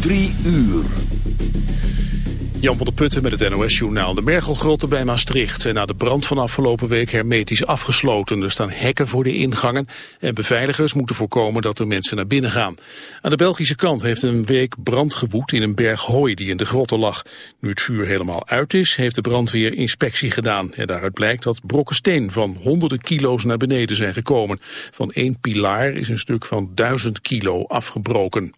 Drie uur. Jan van der Putten met het NOS-journaal. De Mergelgrotten bij Maastricht zijn na de brand van afgelopen week hermetisch afgesloten. Er staan hekken voor de ingangen en beveiligers moeten voorkomen dat er mensen naar binnen gaan. Aan de Belgische kant heeft een week brand gewoed in een berg hooi die in de grotten lag. Nu het vuur helemaal uit is, heeft de brandweer inspectie gedaan. En daaruit blijkt dat brokken steen van honderden kilo's naar beneden zijn gekomen. Van één pilaar is een stuk van duizend kilo afgebroken.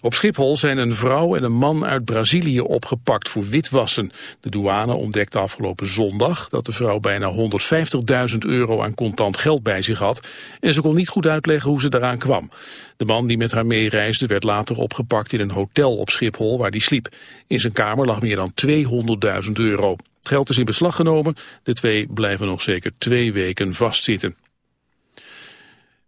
Op Schiphol zijn een vrouw en een man uit Brazilië opgepakt voor witwassen. De douane ontdekte afgelopen zondag dat de vrouw bijna 150.000 euro aan contant geld bij zich had. En ze kon niet goed uitleggen hoe ze daaraan kwam. De man die met haar meereisde werd later opgepakt in een hotel op Schiphol waar hij sliep. In zijn kamer lag meer dan 200.000 euro. Het geld is in beslag genomen. De twee blijven nog zeker twee weken vastzitten.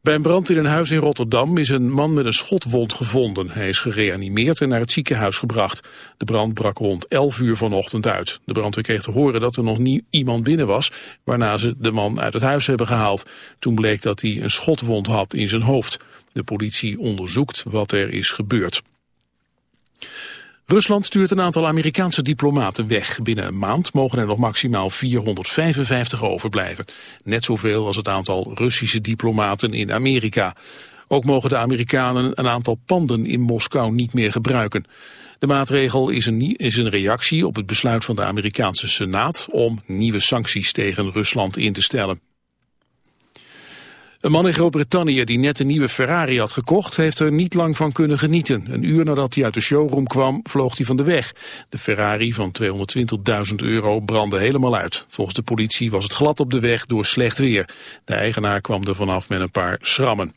Bij een brand in een huis in Rotterdam is een man met een schotwond gevonden. Hij is gereanimeerd en naar het ziekenhuis gebracht. De brand brak rond 11 uur vanochtend uit. De brandweer kreeg te horen dat er nog niet iemand binnen was, waarna ze de man uit het huis hebben gehaald. Toen bleek dat hij een schotwond had in zijn hoofd. De politie onderzoekt wat er is gebeurd. Rusland stuurt een aantal Amerikaanse diplomaten weg. Binnen een maand mogen er nog maximaal 455 overblijven. Net zoveel als het aantal Russische diplomaten in Amerika. Ook mogen de Amerikanen een aantal panden in Moskou niet meer gebruiken. De maatregel is een, is een reactie op het besluit van de Amerikaanse Senaat om nieuwe sancties tegen Rusland in te stellen. Een man in Groot-Brittannië die net een nieuwe Ferrari had gekocht... heeft er niet lang van kunnen genieten. Een uur nadat hij uit de showroom kwam, vloog hij van de weg. De Ferrari van 220.000 euro brandde helemaal uit. Volgens de politie was het glad op de weg door slecht weer. De eigenaar kwam er vanaf met een paar schrammen.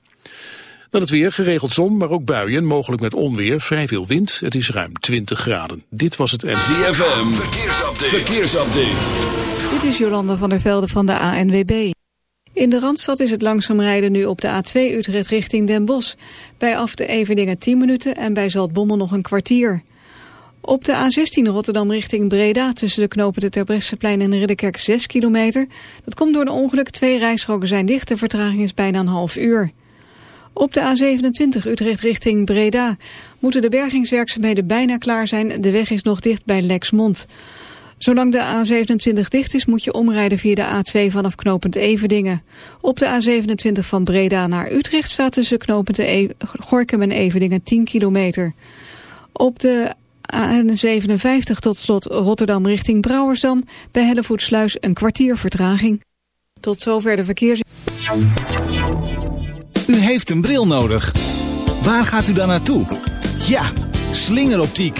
Dan het weer, geregeld zon, maar ook buien, mogelijk met onweer, vrij veel wind. Het is ruim 20 graden. Dit was het ZFM, verkeersupdate. verkeersupdate. Dit is Jolanda van der Velde van de ANWB. In de Randstad is het langzaam rijden nu op de A2 Utrecht richting Den Bosch. Bij af de Everdingen 10 minuten en bij Zaltbommel nog een kwartier. Op de A16 Rotterdam richting Breda tussen de knopen de Terbrechtseplein en Ridderkerk 6 kilometer. Dat komt door een ongeluk. Twee rijstroken zijn dicht. De vertraging is bijna een half uur. Op de A27 Utrecht richting Breda moeten de bergingswerkzaamheden bijna klaar zijn. De weg is nog dicht bij Lexmond. Zolang de A27 dicht is moet je omrijden via de A2 vanaf knooppunt Everdingen. Op de A27 van Breda naar Utrecht staat tussen knooppunt e Gorkum en Everdingen 10 kilometer. Op de A57 tot slot Rotterdam richting Brouwersdam bij Hellevoetsluis een kwartier vertraging. Tot zover de verkeers... U heeft een bril nodig. Waar gaat u dan naartoe? Ja, slingeroptiek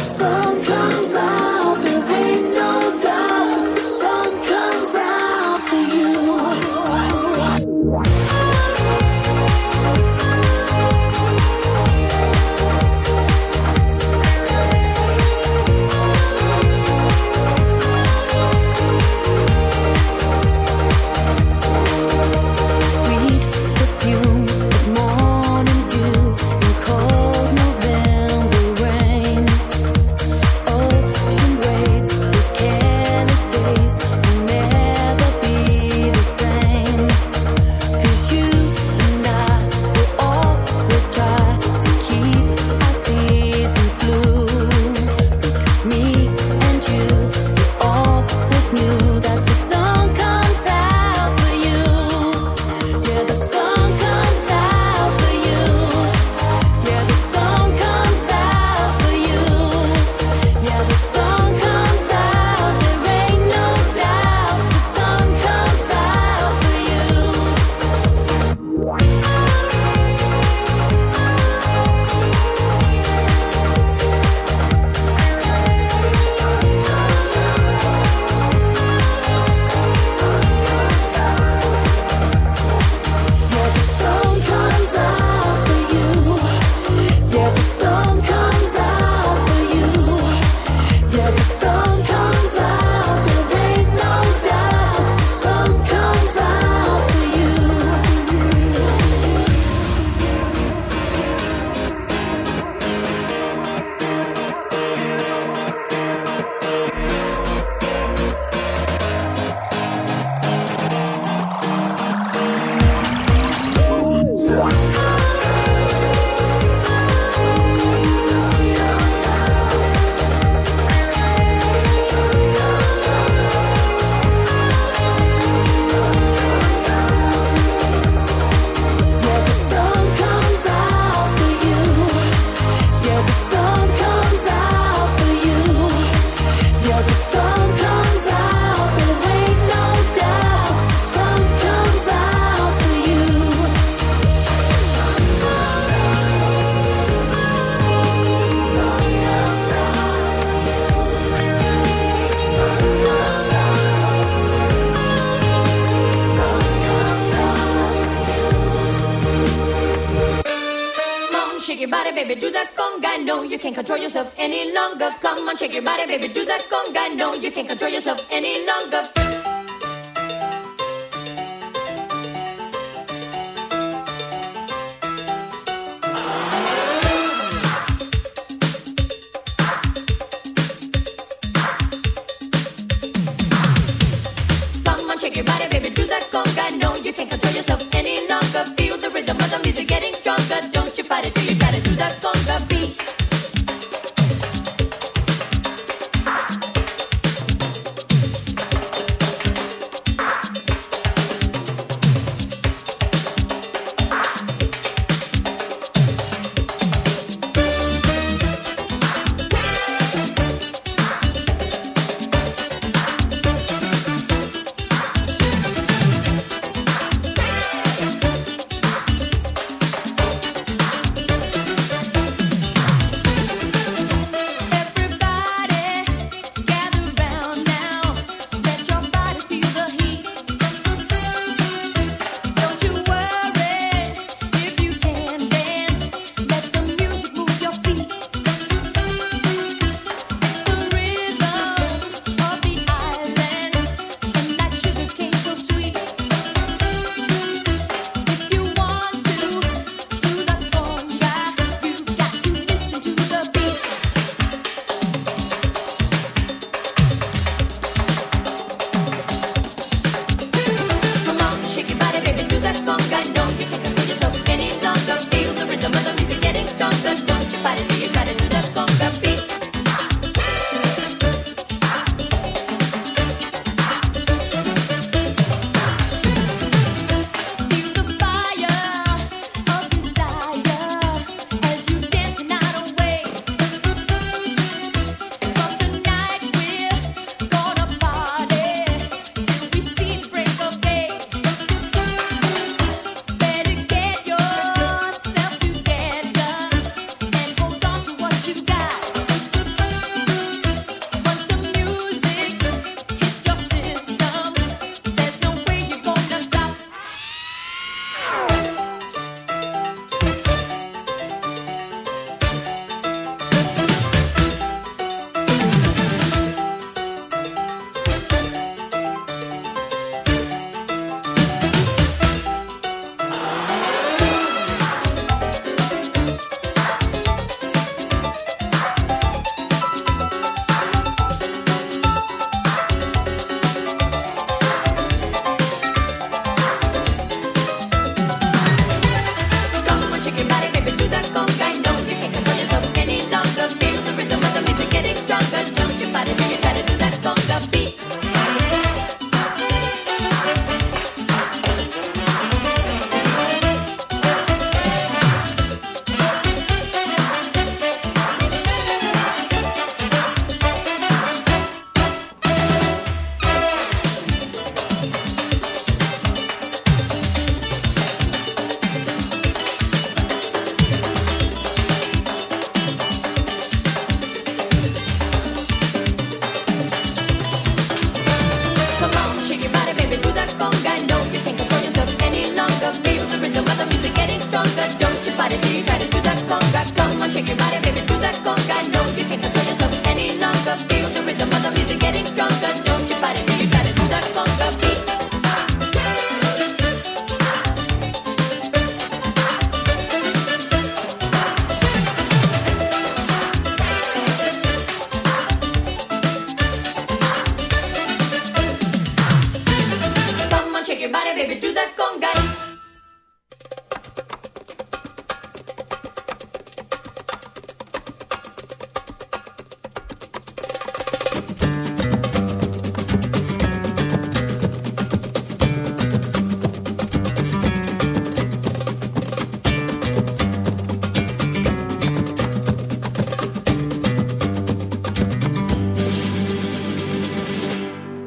The sun comes out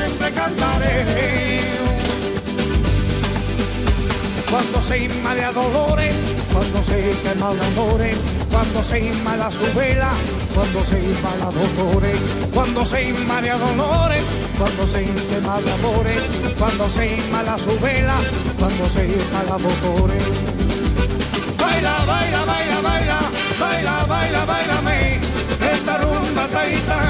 Siempre cantaré. Cuando se inmala dolores, cuando se quema de amores, cuando se inmala su vela, cuando se inmala dolores, cuando se inmala dolores, cuando se quema de amores, cuando se inmala su vela, cuando se inmala dolores. Baila, baila, baila, baila, baila, baila, bailame, esta rumba taitana que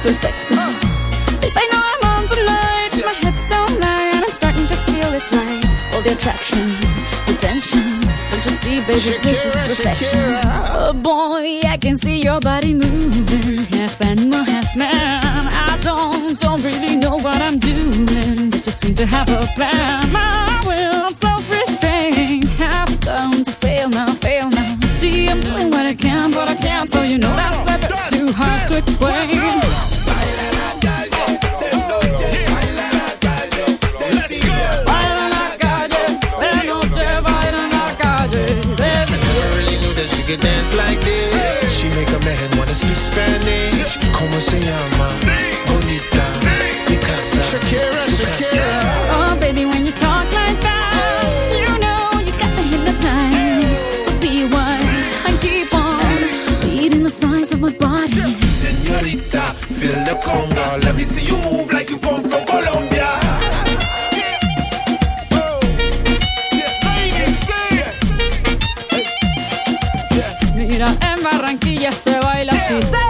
I perfect. Babe, I know I'm on tonight, my hips don't lie, and I'm starting to feel it's right. All the attraction, the tension. Don't you see, baby, this is perfection. Shakira. Oh boy, I can see your body moving, half animal, half man. I don't, don't really know what I'm doing, but just seem to have a plan. My will, self-restraint, have come to fail now, fail now. See, I'm doing what I can, but I can't, so you know that's a bit too hard to explain. Spanish. Como se llama? Bonita. Picasa. Shakira, Shakira. Oh, baby, when you talk like that, you know you got me hypnotized. So be wise and keep on reading the signs of my body. Señorita, feel the conga. Let me see you move like you come from Colombia. Oh, yeah, ladies, it. Mira, en Barranquilla se baila así.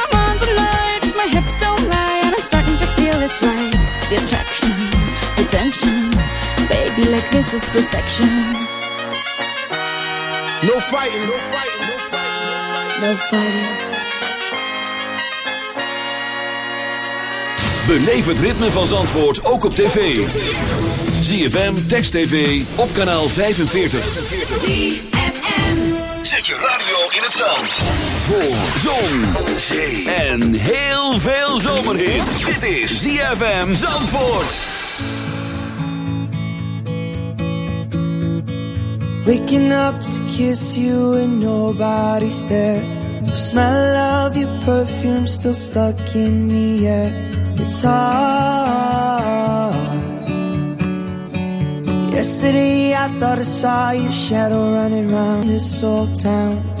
it's right. The attraction, the tension, baby. Like this is perfection. No fighting, no fighting, no fighting. No fighting. Beleef het ritme van Zandvoort ook op tv. ZFM, Text TV, op kanaal 45. Zet je radio in het zand. Voor zon, zee en heel veel zomerhit. Dit is ZFM Zandvoort. Waking up to kiss you and nobody's there. The smell of your perfume still stuck in the air. It's hard. Yesterday I thought I saw your shadow running around this old town.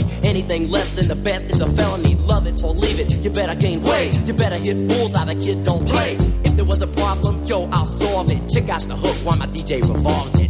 anything less than the best is a felony. Love it or leave it, you better gain weight. You better hit bullseye, the kid don't play. If there was a problem, yo, I'll solve it. Check out the hook while my DJ revolves it.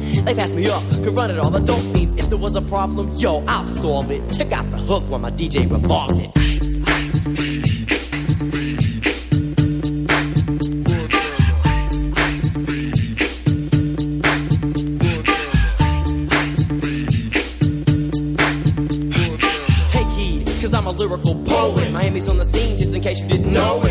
They passed me up, could run it all the dope fiends. If there was a problem, yo, I'll solve it. Check out the hook while my DJ revolves it. Take heed, cause I'm a lyrical poet. Miami's on the scene just in case you didn't know it.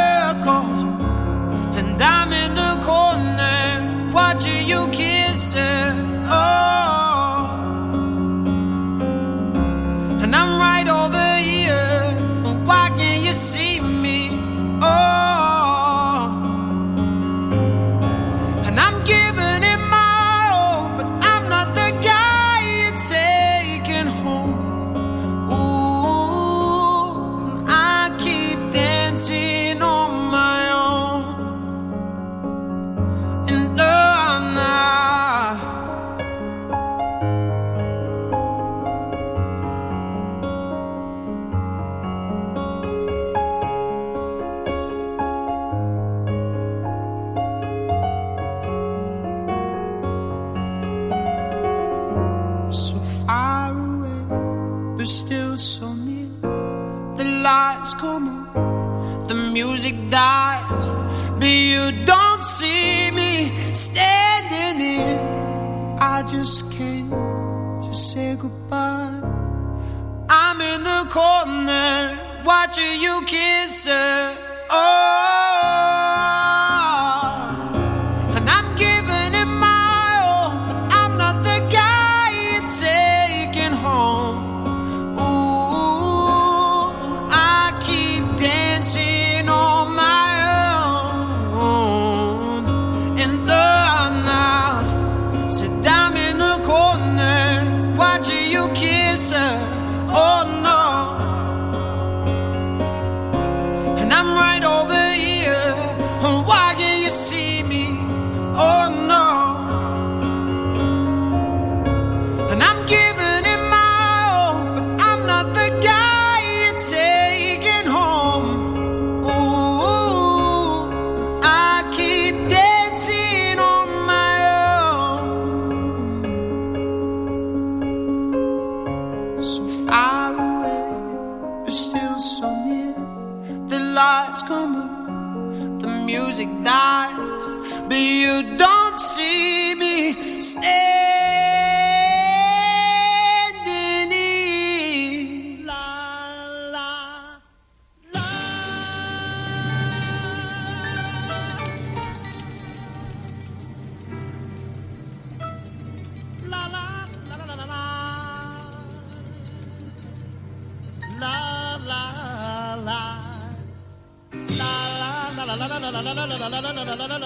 die And I'm right over here. Why can't you see me? Oh no. Music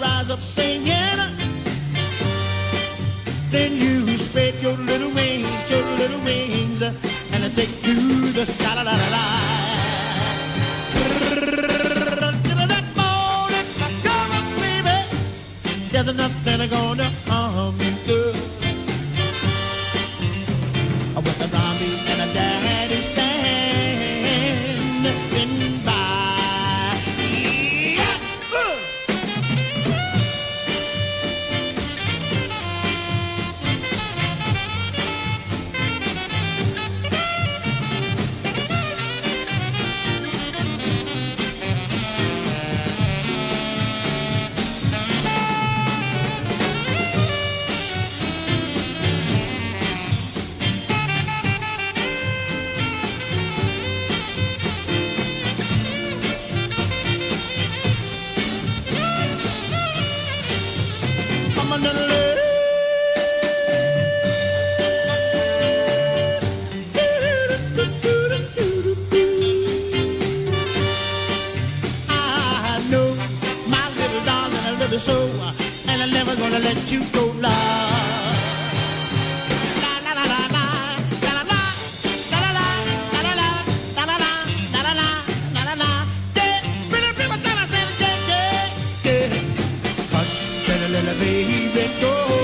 Rise up singing. Then you spread your little wings, your little wings, and I take to the sky. La, la, la, la. There's nothing going Tel Aviv it goes.